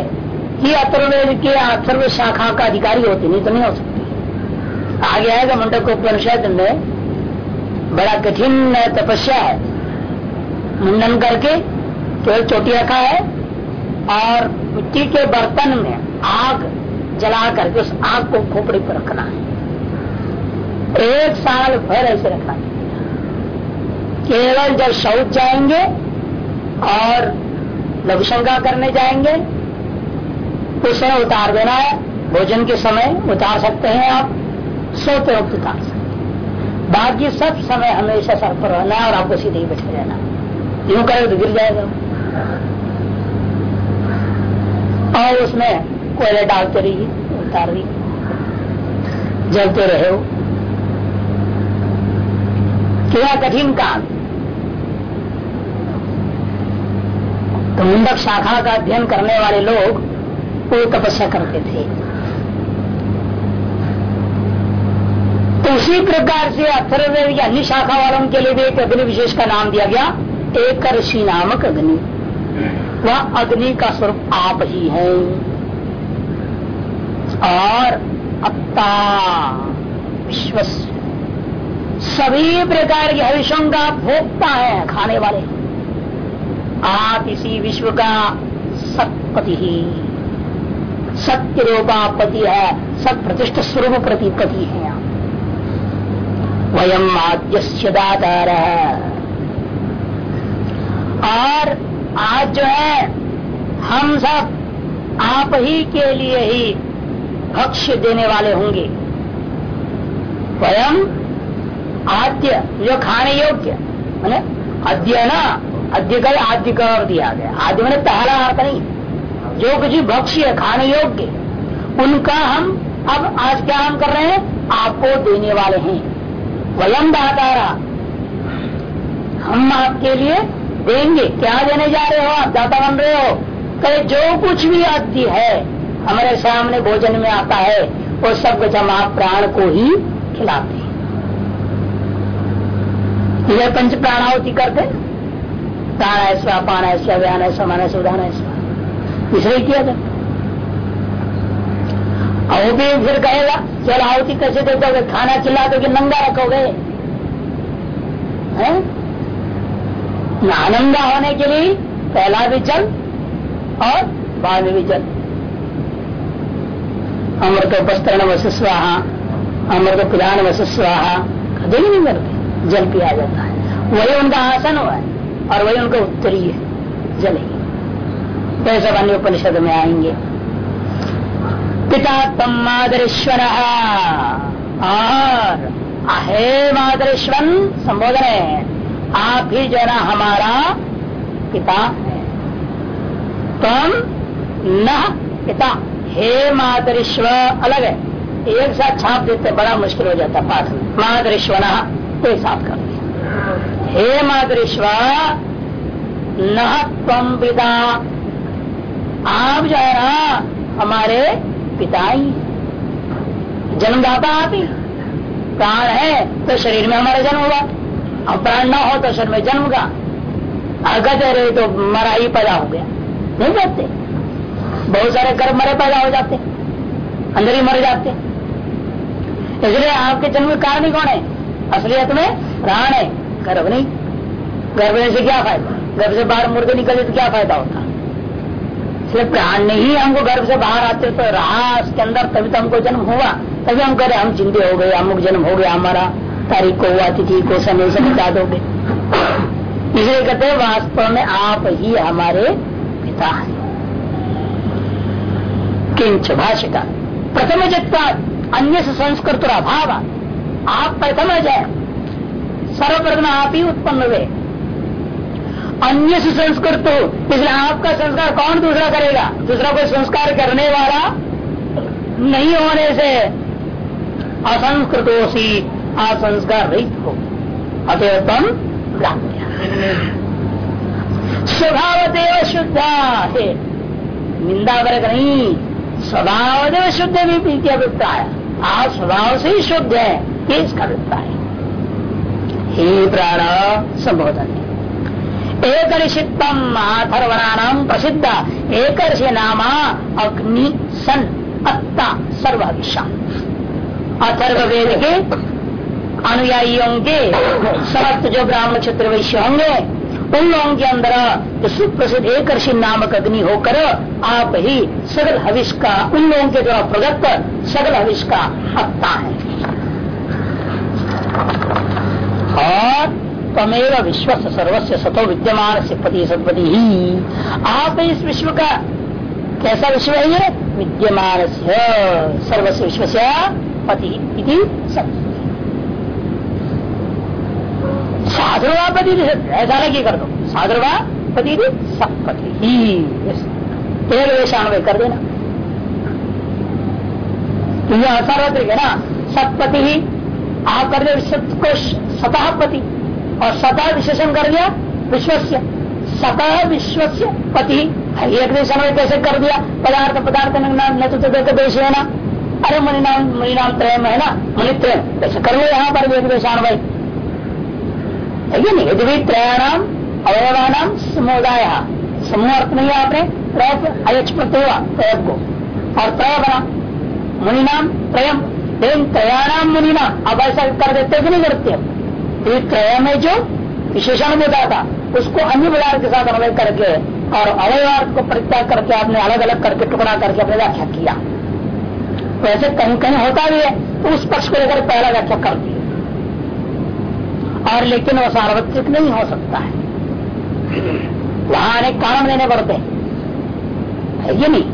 Speaker 1: ही अथर्वेद के अथर्व शाखा का अधिकारी होते नहीं तो नहीं हो सकती। आगे आएगा मंडक उपनिषद में बड़ा कठिन तपस्या है। मुंडन करके केवल चोटी रखा है और मिट्टी के बर्तन में आग जला करके उस आग को खोपड़ी पर रखना है। एक साल भर ऐसे रखना केवल जब शौच जाएँगे और लघुशंका करने जाएँगे, उस समय उतार देना है। भोजन के समय उतार सकते हैं आप, सोते वक्त उतार सकते बाकी सब समय हमेशा सर पर रहना और आपको सीधे ही बैठे रहना यूँ करें तो गिर जाएगा। और उसमें कोयले डालते रहिए, उतार रही जलते रहे हो। क्या कठिन काम? तो मुंडक शाखा का अध्ययन करने वाले लोग कोई तपस्या करते थे तो उसी प्रकार से अथर्वेद या अन्य शाखा वालों के लिए भी एक अग्नि विशेष का नाम दिया गया एक नामक अग्नि। वह अग्नि का स्वरूप आप ही है। और अत्ता विश्व सभी प्रकार के हविषों का भोगता है खाने वाले। आप इसी विश्व का सत्पति ही। सत्य रूपापति है सत प्रतिष्ठ स्वरूप प्रतिपति है वयम आद्य दातार। और आज जो है, हम सब आप ही के लिए ही भक्ष्य देने वाले होंगे। स्वयं आद्य, जो खाने योग्य, मैंने अद्य ना अद्य का आद्य कर दिया गया। आद्य मैंने पहला अर्थ नहीं। जो कुछ भक्ष्य, खाने योग्य, उनका हम अब आज क्या हम कर रहे हैं? आपको देने वाले हैं। वयम दातारा हम आपके लिए देंगे। क्या देने जा रहे हो आप? दाता बन रहे हो? कहे, जो कुछ भी आदि है, हमारे सामने भोजन में आता है, वो सब कुछ हम आप प्राण को ही खिलाते हैं। यह पंच प्राणावती करते प्राण ऐसा पान ऐसा, व्यान ऐसा, मन ऐसा, उदाहरण ऐसा। इसलिए किया जाता और भी फिर कहेगा, चल आहुति कैसे देते खाना खिला कि नंगा रखोगे। आनंदा होने के लिए पहला भी जल और बाद में भी जल अमृत उपस्तरण वसुस्वाहा अमृत पिलान वसुस्वाहा कभी नहीं करते जल पिया जाता है। वही उनका आसन हुआ है और वही उनका उत्तरी है जल ही वैसे अन्य उपनिषद में आएँगे। पिता तम मादरेश्वर और अहे मादरेश्वर संबोधन। है आप ही जरा हमारा पिता है। तम न पिता। हे मातरिश्व अलग है। एक साथ छाप देते, बड़ा मुश्किल हो जाता पाठ में। मातरिश्वन एक साथ कर दिया। हे मातरिश्व न तम पिता। आप जो है ना, हमारे पिता ही जन्मदाता आप ही। प्राण है तो शरीर में हमारा जन्म होगा और प्राण ना हो तो शरीर में जन्म का। अगत रहे तो मरा ही पैदा हो गया। नहीं जाते। बहुत सारे गर्भ मरे पैदा हो जाते। अंदर ही मर जाते। इसलिए आपके जन्म कारण ही कौन है? असलियत में प्राण है, गर्भ नहीं। गर्भ से क्या फ़ायदा? गर्भ से बाहर मुर्दे निकले तो क्या फ़ायदा होता? इसलिए प्राण नहीं हमको गर्भ से बाहर आते तो रहा उसके अंदर तभी तो हमको जन्म हुआ। तभी हम कह रहे, हम चिंते हो गए, अमुक जन्म हो गया, हमारा तारीख को हुआ, तिथि को, समय से बता दोगे। इसलिए कहते हैं, वास्तव में आप ही हमारे पिता हैं। किंच भाषिका प्रथम जितना अन्य से संस्कृत अभाव, आप प्रथम जय। सर्वप्रथम आप ही उत्पन्न हुए। अन्य संस्कृत हो इसलिए आपका संस्कार कौन दूसरा करेगा? दूसरा कोई संस्कार करने वाला नहीं होने से असंस्कृतो सी असंस्कार रहित हो। अतः तम स्वभाव देव शुद्ध है। निंदा वर्ग नहीं स्वभाव देव शुद्ध भी अभिप्राय। आप स्वभाव से ही शुद्ध है, ये इसका अभिप्राय। हे प्राण, संबोधन। एक ऋषित्तम अथर्वणाम प्रसिद्ध एक नामा अग्नि, सन, अत्ता सर्वाभिषा अथर्व वेद के अनुयायियों के समस्त जो ब्राह्मण क्षेत्र वैश्य होंगे उन लोगों के अंदर जो सुप्रसिद्ध एक नामक अग्नि होकर आप ही सगल हविष का उन लोगों के द्वारा प्रदत्त सगल हविष का हत्ता है। और तमेव विश्व सर्वस्व सतो विद्यमान से पति सतपति ही आप इस विश्व का कैसा विश्व है ये? विद्यमान सर्वस्व विश्व से पति सत्य साधुवापति ऐसा लगी कर दो। साधुवापति सपति। ही तेल वेशान्वय कर देना। तो सार्वत्रिक है ना? सतपति ही आप कर दे। सत को सतः पति। और सतः विशेषण कर दिया? विश्वस्य। सतः विश्वस्य। पति एक देशान्वय कैसे कर दिया? पदार्थ पदार्थ न तो देश है ना? अरे मुनि नाम मुनि नाम त्रय में है ना? मुनित्रय कैसे कर लो यहाँ पर एक देशान्वय है नहीं? यदि त्रयाणाम अवयवानाम समुदाय। समूह अर्थ नहीं आपने? त्रय अयच प्रत्यय त्रय को। और त्रय बना। मुनि नाम, त्रयम। लेकिन त्रयाणाम, मुनि नाम। अब ऐसा कर देते कि नहीं करते? यदि त्रय में जो विशेषण बोधा था उसको अन्य पदार्थ के साथ अनवय करके और अवयवार्थ को परित्याग करके आपने अलग अलग करके टुकड़ा करके अपने व्याख्या किया। वैसे तो कहीं कहीं होता भी है तो उस पक्ष को लेकर पहला व्याख्या कर दिया और लेकिन वो सार्वत्रिक नहीं हो सकता है। वहाँ अनेक कारण देने पड़ते हैं। ये नहीं?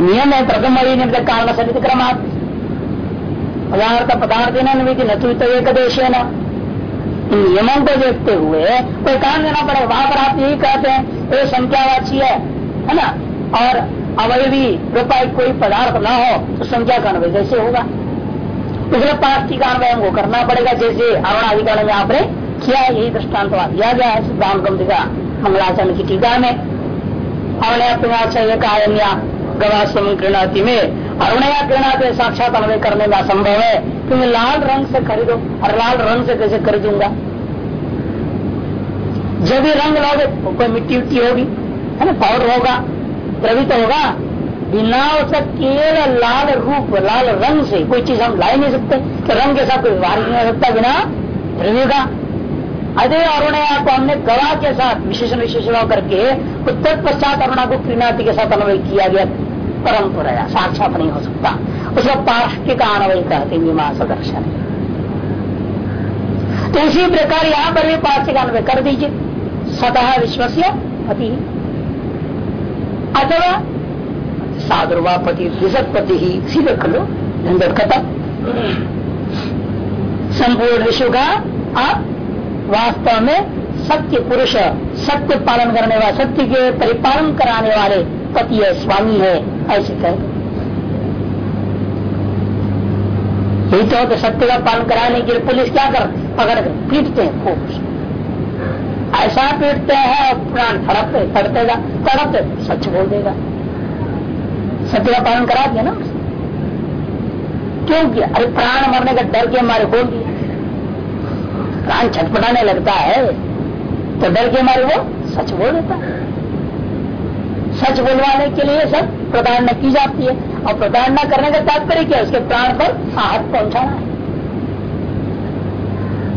Speaker 1: नियम है, प्रथम कारण समित क्रमात् पदार्थ पदार्थ न तो एक देश है ना। इन नियमों को देखते हुए कोई कारण देना पड़ेगा वहाँ पर आप यही कहते हैं, ये संख्यावाची है। है ना? और अवयवी रूपाय कोई पदार्थ ना हो तो संख्या का अनुभव कैसे होगा? इसलिए पाठ का अनुभव हमको करना पड़ेगा, जैसे अरुणाधिकार में आपने किया, यही दृष्टांत दिया गया है। सिद्धांत का मंगलाचरण की टीका में। अरुणया कायन्या गवास्यम कृणाती में, अरुणया कृणाते साक्षात अनुभव करने में असंभव है। क्योंकि लाल रंग से खरीदो, और लाल रंग से कैसे खरीदूँगा? जब भी रंग लोगे तो कोई मिट्टी उट्टी होगी, है ना? पाउडर होगा, द्रवित होगा। बिना उसका केवल लाल रूप, लाल रंग से कोई चीज़ हम ला ही नहीं सकते कि रंग के साथ कोई व्यवहार नहीं हो सकता बिना द्रव्य का। अरे अरुणया को हमने गवाह के साथ विशेषण विशेषण करके उत्तर पश्चात अरुणा को क्रीनाति के साथ अनुभव किया गया। परंपरा साक्षात नहीं हो सकता। उसको पार्श्विक अनुभव कहते मीमांसा दर्शन तो इसी प्रकार यहाँ पर भी पार्श्विक अनुभव कर दीजिए। स्वतः विश्वस्य पति। अथवा साधुर्वा पति पति। ही सीधे कर लो झंझट खत्म। संपूर्ण विश्व का आप वास्तव में सत्य पुरुष, सत्य पालन करने वाले, सत्य के परिपालन कराने वाले पति है, स्वामी है। ऐसे कह यही तो सत्य का पालन कराने के लिए पुलिस क्या कर, पकड़ कर पीटते हैं खूब। ऐसा पीटते हैं और प्राण तड़पते तड़पेगा तड़पते, सच बोल देगा। सत्य का पालन करा दिया ना क्यों किया? अरे प्राण मरने का डर के मारे बोल दिया प्राण छटपटाने लगता है तो डर के मारे वो सच बोल देता है। सच बोलवाने के लिए सब प्रताड़ना की जाती है। और प्रताड़ना करने का तात्पर्य क्या उसके प्राण पर आहत पहुंचाना है।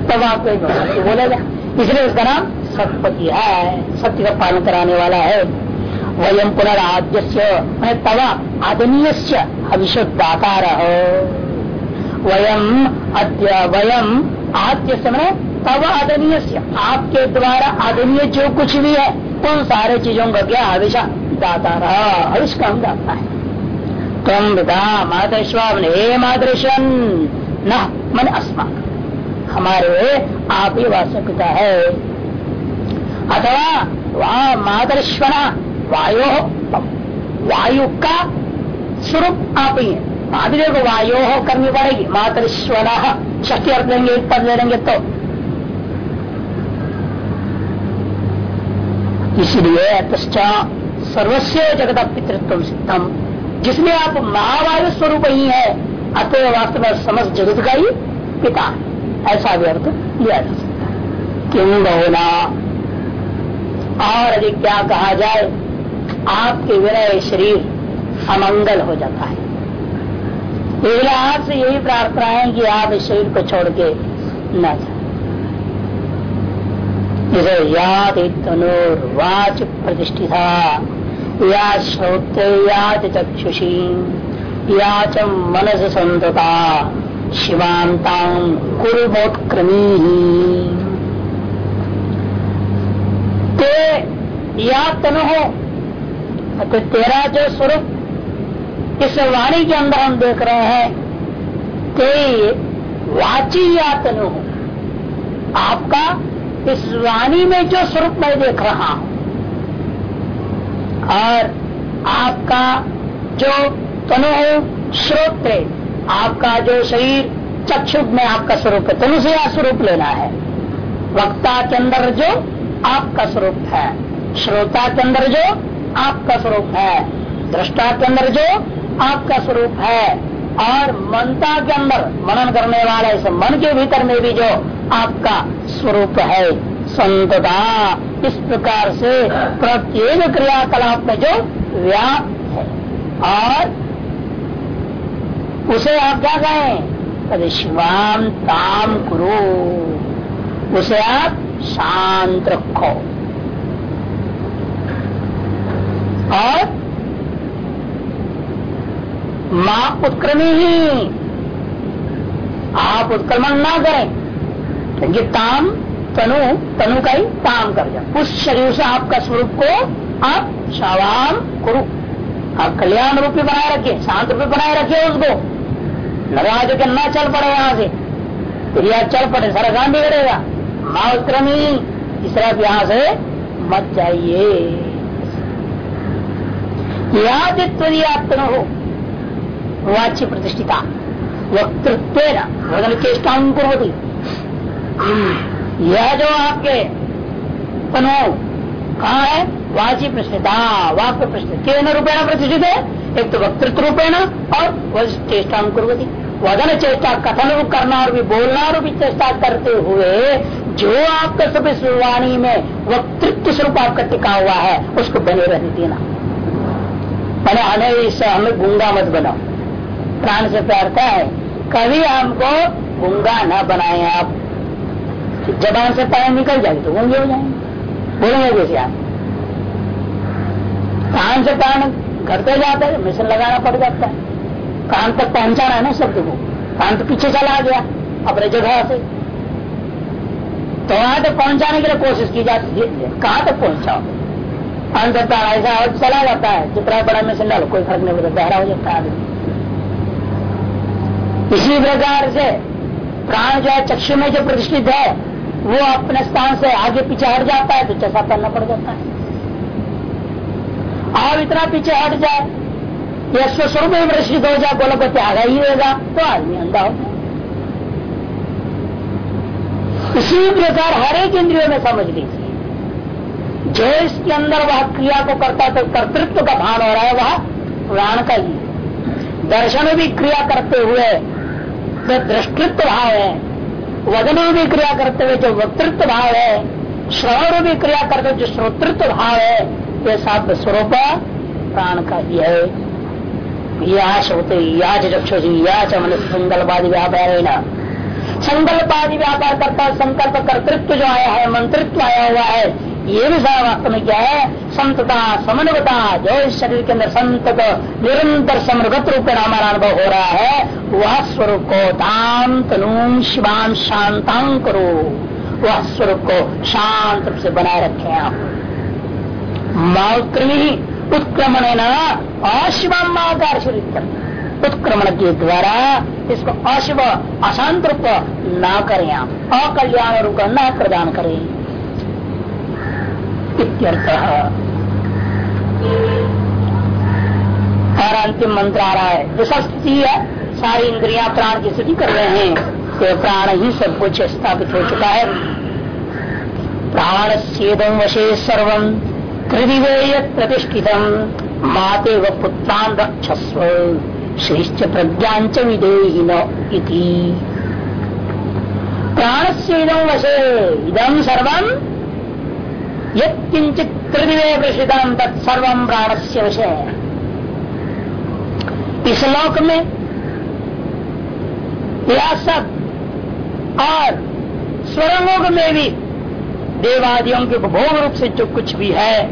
Speaker 1: तब आपको सत्य बोलेगा, इसलिए उसका नाम सतपति है। सत्य का पालन कराने वाला है। वयम पुनराद्य तवा आदनीय अविशुद्धाकार। वयम अद्य वयम आद्य समय तव आदनीय आपके द्वारा आदनीय जो कुछ भी है, उन सारे चीज़ों का क्या हमेशा दाता रहा आविष्कार दाता है। तुम पिता मातृश्वाम हे मातृशन न, मन अस्मा हमारे आप ही वास्तव पिता है। अथवा वह मातृश्वना, वायु वायु का स्वरूप आप ही है। आदि को वायु करनी पड़ेगी। मातृश्वन, शक्ति अर्थ लेंगे, एक पद लेंगे तो। इसलिए पश्चात सर्वस्व जगत पितृत्व सिद्धम जिसमें आप महावायु स्वरूप ही है, अतः वास्तव में समस्त जगत का ही पिता। ऐसा भी अर्थ लिया जा सकता है। क्यों बहुना? और अधिक क्या कहा जाए, आपके विनय शरीर अमंगल हो जाता है। आपसे यही प्रार्थना है कि आप इस शरीर को छोड़ के न जाए। जैसे याद तनुर्वाच प्रतिष्ठिता। या श्रोते याद चक्षुषी या च मनस संतता शिवांता कुरुमोत्क्रमी ते या तन हो तो तेरा जो स्वरूप इस वाणी के अंदर हम देख रहे हैं, ते वाची या तनु आपका इस वाणी में जो स्वरूप मैं देख रहा हूँ और आपका जो तनु श्रोत्र आपका जो शरीर चक्षु में आपका स्वरूप है, तनु से स्वरूप लेना है। वक्ता के अंदर जो आपका स्वरूप है, श्रोता के अंदर जो आपका स्वरूप है, दृष्टा के अंदर जो आपका स्वरूप है, और मनता के अंदर मनन करने वाले इस मन के भीतर में भी जो आपका स्वरूप है। संतता इस प्रकार से प्रत्येक क्रियाकलाप में जो व्याप्त है। और उसे आप क्या कहें? शिवाम ताम करो। उसे आप शांत रखो। और माँ उत्क्रमी ही। आप उत्क्रमण ना करें। क्योंकि ताम तनु तनु का ही ताम कर उस शरीर से आपका स्वरूप को आप शावाम करो। आप कल्याण रूप में बनाए रखिए, शांत रूप बनाए रखिए उसको। लगा जो कि न चल पड़े यहाँ से। फिर यह चल पड़े, सारा काम बिगड़ेगा। माउक्रमी इस तरफ़ यहाँ से मत जाइए। हो। वाच्य प्रतिष्ठिता। वक्तृत्व चेष्टा कुरती यह जो आपके तनो कहा है? वाची प्रतिष्ठिता वाक्य प्रतिष्ठित केन रूपेण प्रतिष्ठित है। एक तो वक्तृत्व रूपेण और वह चेष्टा कुरती वदन चेष्टा, कथन रूप करना और भी बोलना और भी चेष्टा करते हुए जो आपका सब वाणी में वक्तृत्व स्वरूप आपका टिका हुआ है, उसको बने रहने देना। मैंने हमें इससे हमें गूँगा मत बनाओ। प्राण से प्यार है। कभी हमको गूँगा न बनाए आप। जबान से पैर निकल जाएगी तो गूँगे हो जाएँगे। बोलेंगे जैसे आप कान से प्राण घटते जाते हैं, मिशन लगाना पड़ जाता है। कान तक पहुंचाना है ना शब्द को। कान तो पीछे चला गया, अपने जगह से। तो वहाँ तक पहुँचाने के लिए कोशिश की जाती है। कहाँ तक पहुंचाओ अंत ऐसा और चला जाता है। जितना बड़ा मिशन डालो, कोई फ़र्क नहीं पड़ता। बहरा हो जाता है इसी प्रकार से प्राण जो है, चक्षु में जो प्रतिष्ठित है वो अपने स्थान से आगे पीछे हट जाता है तो चैसा करना पड़ जाता है। आप इतना पीछे हट जाए या स्वस्वरूप में हो जाए गोलपति आगा ही रहेगा तो आदमी अंधा हो इसी प्रकार हर एक इंद्रियों में समझ लीजिए। जो इसके अंदर वह क्रिया को करता है तो कर्तृत्व का भान हो रहा है वह प्राण का ही। दर्शन भी क्रिया करते हुए जो दृष्टित्व भाव है। वज़न में भी क्रिया करते हुए जो वक्तृत्व भाव है, श्रवण भी क्रिया करते हुए जो श्रोतृत्व भाव है यह सात स्वरूप प्राण का ही है। याच होते याच चक्षुषी याच मन संकल्पादि व्यापार है ना संकल्पादि व्यापार करता, संकल्प कर्तृत्व जो आया है, मंत्रित्व आया हुआ है ये भी सारा वास्तव में क्या है? संतता, समन्वता, जो इस शरीर के अंदर संतत, निरंतर समृगत रूप में हमारा अनुभव हो रहा है, वह स्वरूप को ताम तनु शिवाम शांतांग करो। वह स्वरूप को शांत रूप से बनाए रखे आप। माउक्रमी उत्क्रमण न? अशिवम माकार शरीर। उत्क्रमण के द्वारा इसको अशिव, अशांत रूप न करें आप। अकल्याण रूप न प्रदान करें। और अंतिम मंत्र आ रहा है जो स्थिति है, सारी इंद्रिया प्राण की स्थिति कर रहे हैं तो प्राण ही सब कुछ स्थापित हो चुका है। प्राण सेदम वशे सर्व कृदिवेय प्रतिष्ठितम माते व पुत्रान रक्षस्व, श्रीश्च प्रज्ञाच विधेयी प्राण से इदम वशे इदम सर्वम यंचित तत्सर्व प्राण से विषय। इस लोक में सब और स्वरंगोग में भी देवादियों के उपभोग रूप से जो कुछ भी है,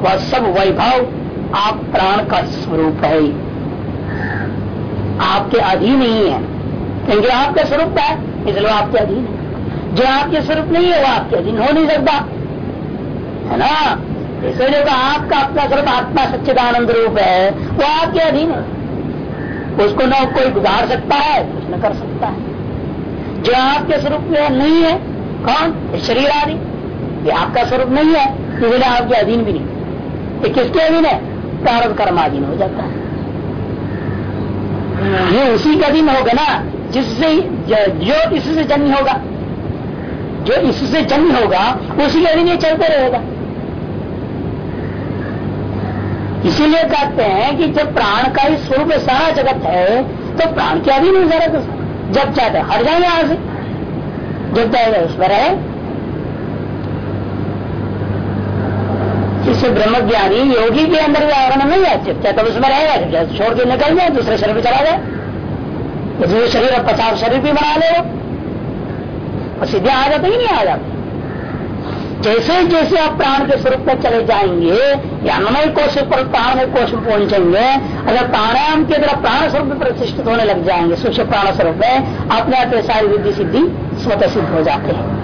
Speaker 1: वह सब वैभव आप प्राण का स्वरूप है। आपके अधीन ही है। क्योंकि आपका स्वरूप है, इसलिए आपके अधीन है। जो आपके स्वरूप नहीं है वो आपके अधीन हो नहीं सकता। है ना? इसलिए तो आपका अपना स्वरूप आत्मा सच्चिदानंद रूप है। वो आपके अधीन है। उसको न कोई गुजार सकता है, कुछ न कर सकता है। जो आपके स्वरूप में नहीं है, कौन? शरीर आदि। ये आपका स्वरूप नहीं है, इसलिए आपके अधीन भी नहीं। ये किसके अधीन है? प्रारंभ कर्माधीन हो जाता है। ये उसी के अधीन होगा ना, जिससे जो इससे जन्म होगा। जो इससे जन्म होगा, उसी के अधीन ये चलते रहेगा। इसीलिए कहते हैं कि जब प्राण का ही स्वरूप सारा जगत है तो प्राण क्या भी नहीं सारा जब चाहते हट जाए यहाँ से। जब चाहे ईश्वर है। जिससे ब्रह्मज्ञानी योगी के अंदर आवरण नहीं है जब चाहे तब उसमें रहेगा छोड़ के निकल जाए, दूसरे शरीर में चला जाए। दूसरे शरीर पचास शरीर भी बना ले और सीधे आ जाते ही नहीं आ जाते। जैसे जैसे आप प्राण के स्वरूप में चले जाएँगे, या अन्नमय कोश पर प्राण में में पहुँचेंगे, अगर प्राणायाम के द्वारा प्राण स्वरूप में प्रतिष्ठित होने लग जाएँगे, सूक्ष्म प्राण स्वरूप में, अपने आप सारी विधि सिद्धि स्वतः सिद्ध हो जाते हैं।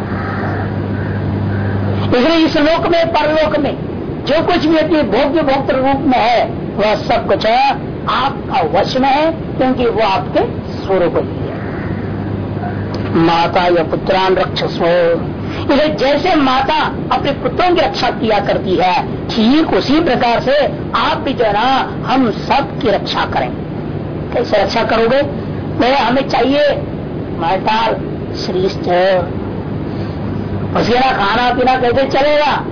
Speaker 1: इसलिए इस लोक में, परलोक में, जो कुछ भी अपने भोग्य भोक्त रूप में है, वह सब कुछ आपका वश में है, क्योंकि वो आपके स्वरूप ही है। माता या पुत्रान रक्षस्व इसे जैसे माता अपने पुत्रों की रक्षा किया करती है, ठीक उसी प्रकार से आप भी जो ना, हम सब की रक्षा करें। कैसे रक्षा करोगे? मैं, हमें चाहिए मटाल श्रेष्ठ। पसीना खाना पीना कैसे चलेगा?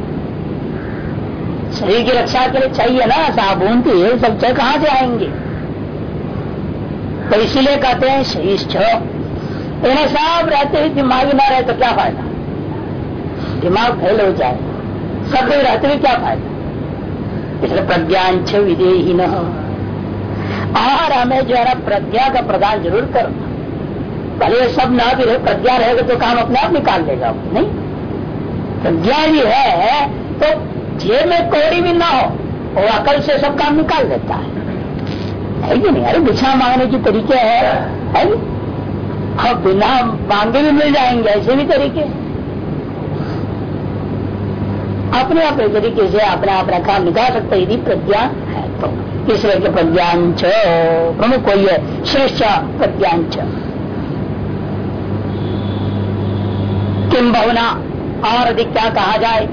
Speaker 1: शरीर की रक्षा के लिए चाहिए ना, साबुन, तेल, सब चाहे कहाँ से आएँगे? तो इसीलिए कहते हैं, श्रेष्ठ। इन्हें सब रहते ही दिमाग ना रहे तो क्या फ़ायदा? दिमाग फैल हो जाए, सब रहते हुए क्या फ़ायदा? इसलिए प्रज्ञांच विदेही न और हमें जो है प्रज्ञा का प्रदान ज़रूर करना भले सब ना भी रहे, प्रज्ञा रहेगा तो काम अपने आप निकाल लेगा। नहीं? प्रज्ञा भी है तो जेब में कोड़ी भी ना हो, वो अकल से सब काम निकाल देता है। है कि नहीं? अरे बिछा मांगने की तरीके है है बिना मांगे भी मिल जाएँगे, ऐसे भी तरीके अपने अपने तरीके से अपने अपना काम निकाल सकते यदि प्रज्ञा है तो। इसलिए के प्रज्ञांच प्रमुख कोई है, श्रेष्ठ प्रज्ञांच किम भवना और अधिक क्या कहा जाए?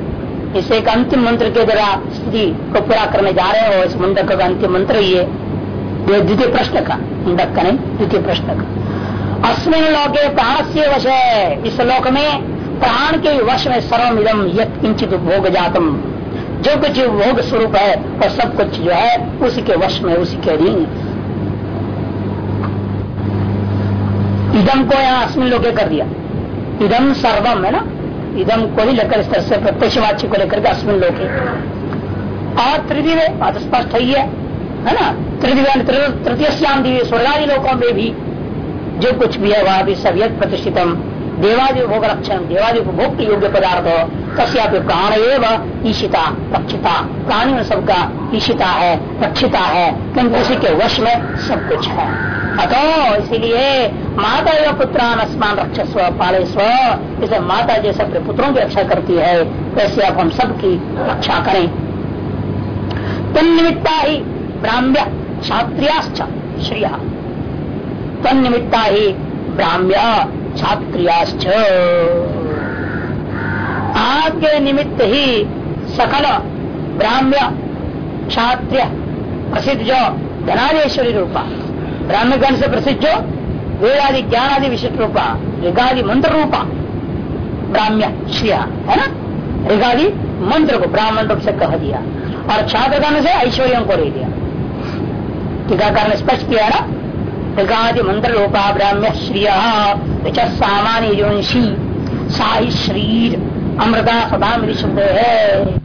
Speaker 1: इसे एक अंतिम मंत्र के द्वारा स्थिति को पूरा करने जा रहे हो। इस मुंडक का अंतिम मंत्र ये द्वितीय प्रश्न का। मुंडक का नहीं, द्वितीय प्रश्न का। अस्मिन लोके प्राण वश। है इस लोक में प्राण के वश में सर्वमिदम यत किंचित भोग जातम। जो कुछ भोग स्वरूप है और सब कुछ जो है, उसी के वश में, उसी के अधीन। इदम को यहाँ अस्मिन लोके कर दिया। इदम सर्वम, है ना? इदम को ही लेकर इस तरह से प्रत्यक्ष वाच्य को लेकर के अस्मिन लोके और त्रिदिवे, बात स्पष्ट है है ना? त्रिदिव्य तृतीय श्याम दिव्य स्वर्गादि लोकों में भी जो कुछ भी है, वह भी यद प्रतिष्ठितम। देवादि भोग रक्षण देवादि भोग के योग्य पदार्थ हो तस्या प्राण एवं ईशिता रक्षिता प्राणी में सबका ईशिता है रक्षिता है क्योंकि उसी के वश में सब कुछ है। अतो इसीलिए माता एवं पुत्रान अस्मान रक्षस्व पाले स्व जैसे माता जैसे अपने पुत्रों की रक्षा करती है, वैसे अब हम सबकी रक्षा करें। तन्निमित्ता ही ब्राह्म्य क्षात्रियाश्च श्रिया। तन्निमित्ता ही ब्राह्म्य छात्रियाश्च आपके निमित्त ही सकल ब्राह्म्य क्षात्रिय प्रसिद्ध जो धनादेश्वरी रूपा ब्राह्मण से प्रसिद्ध जो वेदादि ज्ञान आदि विशिष्ट रूपा, ऋगादि मंत्र रूपा, ब्राह्म्य श्रिया, है ना? ऋगादि मंत्र को ब्राह्मण रूप से कह दिया। और छात्र से ऐश्वर्य को ले दिया टीकाकार ने स्पष्ट किया ना? ऋगादि मंत्र लोपा ब्राह्म्य श्रिय सामान्य योशी साई शरीर अमृता सदा मेरी शब्द है